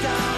した。